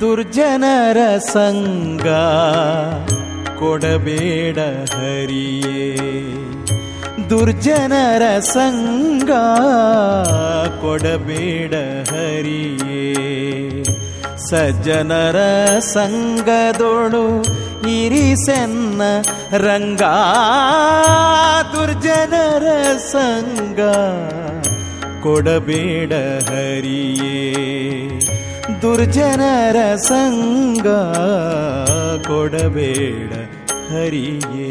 ದುರ್ಜನರ ಸಂಗ ಕೊಡಬೇಡ ಹರಿಯೇ ದುರ್ಜನರ ಸಂಗ ಕೊಡಬೇಡ ಹರಿಯೇ ಸಜ್ಜನರ ಸಂಗದೊಳು ಇರಿಸೆನ್ನ ರಂಗ ದುರ್ಜನರ ಸಂಗ ಕೊಡಬೇಡ ಹರಿಯೇ ದುರ್ಜನರ ಸಂಗ ಕೊಡಬೇಡ ಹರಿಯೇ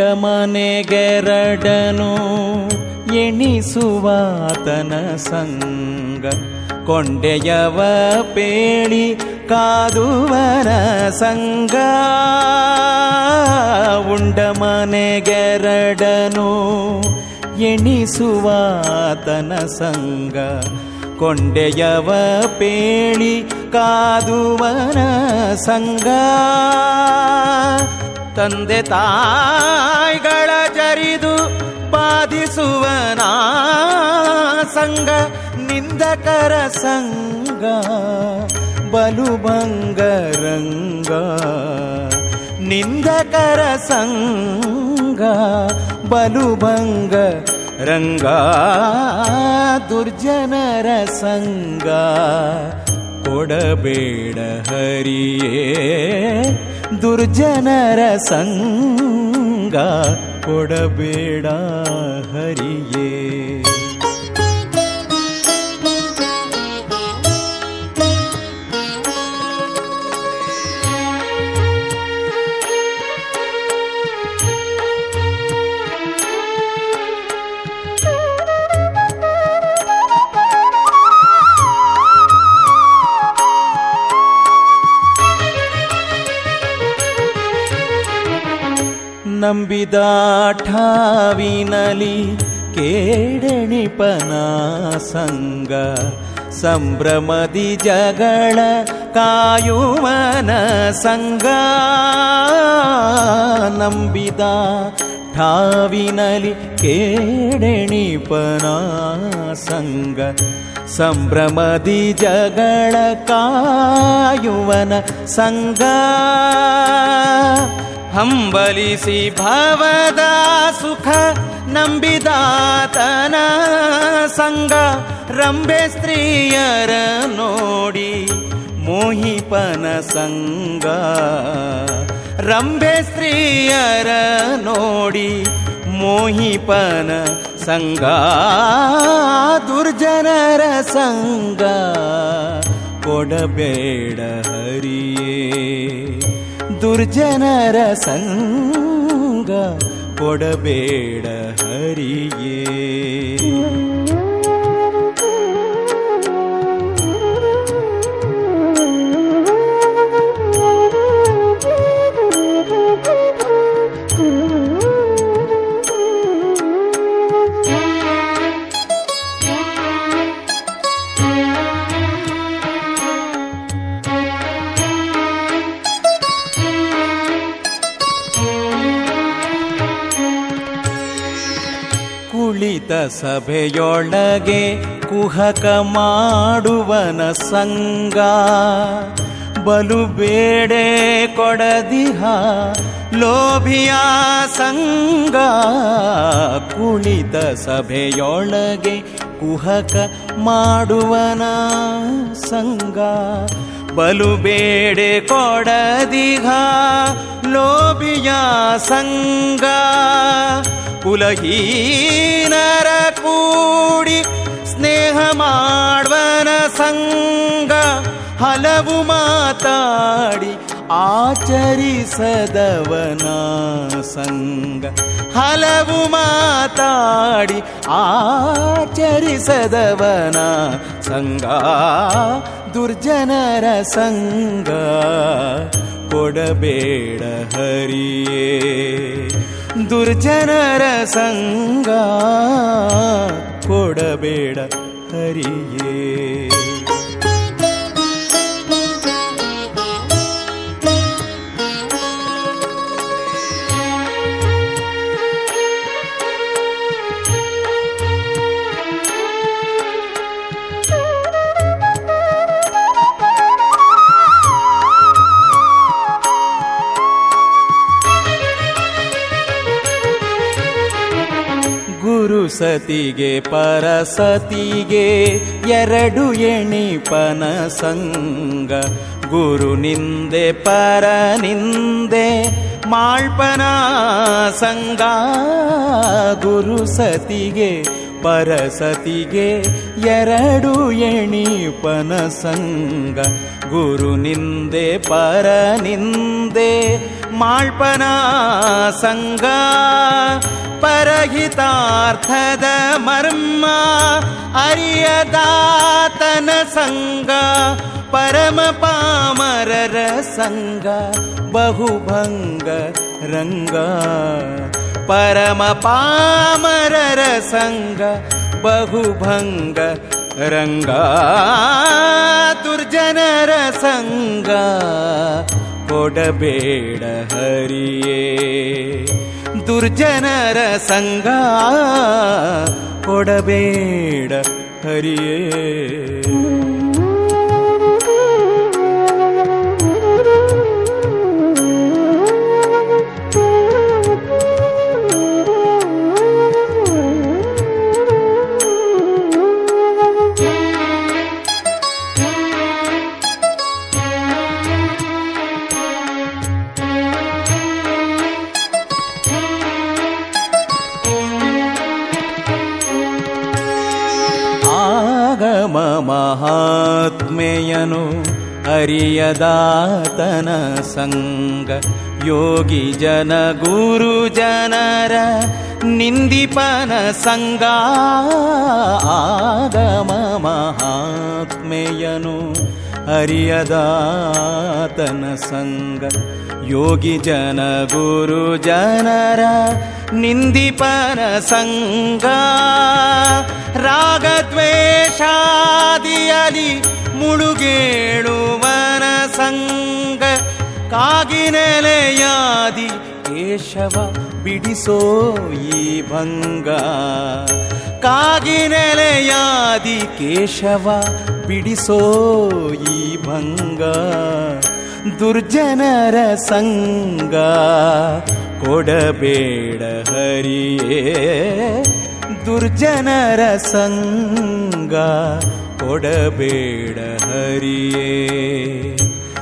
ಮನೆಗೆರಡನು ಎಣಿಸುವಾತನ ಸಂಗ. ಕೊಂಡೆಯವ ಪೇಳಿ ಕಾದುವನ ಸಂಗ. ಉಂಡ ಮನೆಗೆರಡನು ಎಣಿಸುವಾತನ ಸಂಗ. ಕೊಂಡೆಯವ ಪೇಳಿ ಕಾದುವನ ಸಂಗ. ತಂದೆ ತಾಯಿಗಳ ಜರಿದು ಬಾಧಿಸುವನ ಸಂಗ, ನಿಂದಕರ ಸಂಗ ಬಲುಭಂಗರಂಗ ನಿಂದಕರ ಸಂಗ, ಬಲುಭಂಗ ರಂಗ. ದುರ್ಜನರ ಸಂಗ, ಕೊಡಬೇಡ ಹರಿಯೇ. ದುರ್ಜನರ ಸಂಗ ಕೊಡಬೇಡ ಹರಿಯೇ ನಂಬಿದಾಠಾವಿನಲಿ ಕೇಡಣಿಪನ ಸಂಗ ಸಂಭ್ರಮದಿ ಜಗಳ ಕಾಯುವನ ಸಂಗ ನಂಬಿದ ಠಾವಿನಲಿ ಕೇಡಣಿಪನ ಸಂಗ ಸಂಭ್ರಮದಿ ಜಗಳ ಕಾಯುವನ ಸಂಗ ಹಂಬಲಿಸಿ ಭವದ ಸುಖ ನಂಬಿದಾತನ ಸಂಗ ರಂಬೆ ಸ್ತ್ರೀಯರ ನೋಡಿ ಮೋಹಿಪನ ಸಂಗ ರಂಬೆ ಸ್ತ್ರೀಯರ ನೋಡಿ ಮೋಹಿಪನ ಸಂಗ ದುರ್ಜನರ ಸಂಗ ಕೊಡಬೇಡ ಹರಿಯೇ. ದುರ್ಜನರ ಸಂಗ ಕೊಡಬೇಡ ಹರಿಯೇ. ಕುಳಿತ ಸಭೆಯೊಳಗೆ ಕುಹಕ ಮಾಡುವನ ಸಂಗ ಬಲು ಬೇಡೆ ಕೊಡದಿಹ ಲೋಭಿಯ ಸಂಗ ಕುಳಿತ ಸಭೆಯೊಳಗೆ ಕುಹಕ ಮಾಡುವನ ಸಂಗ ಬಲು ಬೇಡೆ ಕೊಡದಿಹ ಲೋಭಿಯ ಲೋಭಿಯ ಸಂಗ, ಕುಲಹೀನರ ಕೂಡಿ ಸ್ನೇಹ ಮಾಡುವನ ಸಂಗ, ಹಲವು ಮಾತಾಡಿ ಆಚರಿಸದವನ ಸಂಗ, ಹಲವು ಮಾತಾಡಿ ಆಚರಿಸದವನ ಸಂಗ. ದುರ್ಜನರ ಸಂಗ ಕೊಡಬೇಡ ಹರಿಯೇ. ದುರ್ಜನರ ಸಂಗ ಕೊಡಬೇಡ ಹರಿಯೇ. ಸತಿಗೆ, ಪರಸತಿಗೆ ಎರಡು ಎಣಿಪನ ಸಂಗ. ಗುರು ನಿಂದೆ, ಪರ ನಿಂದೆ, ಮಾಳ್ಪನ ಸಂಗ. ಗುರು ಸತಿಗೆ, ಪರಸತಿಗೆ ಎರಡು ಎಣಿಪನ ಸಂಗ. ಗುರು ನಿಂದೆ, ಪರ ನಿಂದೆ, ಮಾಳ್ಪನ ಸಂಗ. परहितार्थदमर्म अर्यदातनसङ्ग परमपामररसङ्ग बहुभङ्ग रङ्ग परमपामररसङ्ग बहुभङ्ग रङ्गा कोडबेड हरिये। ದುರ್ಜನರ ಸಂಗ ಕೊಡಬೇಡ ಹರಿಯೇ. ಅರಿಯದಾತನ ಸಂಗ ಯೋಗಿ ಜನ ಗುರು ಜನರ ನಿಂದಿಪನ ಸಂಗ ಆಗಮ ಮಹಾತ್ಮೆಯನು ಅರಿಯದಾತನ ಸಂಗ ಯೋಗಿ ಜನ ಗುರು ಜನರ ನಿಂದಿಪನ ಸಂಗ ರಾಗದ್ವೇಷಾದಿಯಲಿ ಮುಳುಗೇಳುವನ ಸಂಗ. ಕಾಗಿನೆಲೆಯಾದಿ ಕೇಶವ ಬಿಡಿಸೋ ಈ ಭಂಗ. ಕಾಗಿನೆಲೆಯಾದಿ ಕೇಶವ ಬಿಡಿಸೋ ಈ ಭಂಗ. ದುರ್ಜನರ ಸಂಗ ಕೊಡಬೇಡ ಹರಿಯೇ. ದುರ್ಜನರ ಸಂಗ ಕೊಡಬೇಡ ಹರಿಯೇ.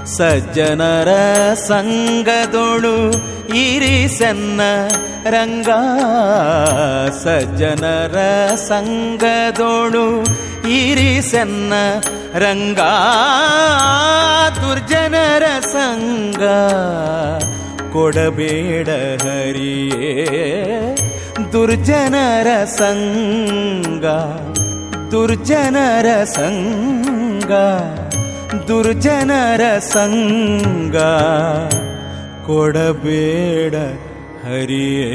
ಸಜ್ಜನರ ಸಂಗದೊಳು ಇರಿಸನ್ನ ರಂಗ. ಸಜ್ಜನರ ಸಂಗದೊಳು ಇರಿಸನ್ನ ರಂಗ. ದುರ್ಜನರ ಸಂಗ ಕೊಡಬೇಡ ಹರಿಯೇ. ದುರ್ಜನರ ಸಂಗ ದುರ್ಜನರ ಸಂಗ ದುರ್ಜನರ ಸಂಗ ಕೊಡಬೇಡ ಹರಿಯೇ